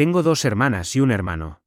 Tengo dos hermanas y un hermano.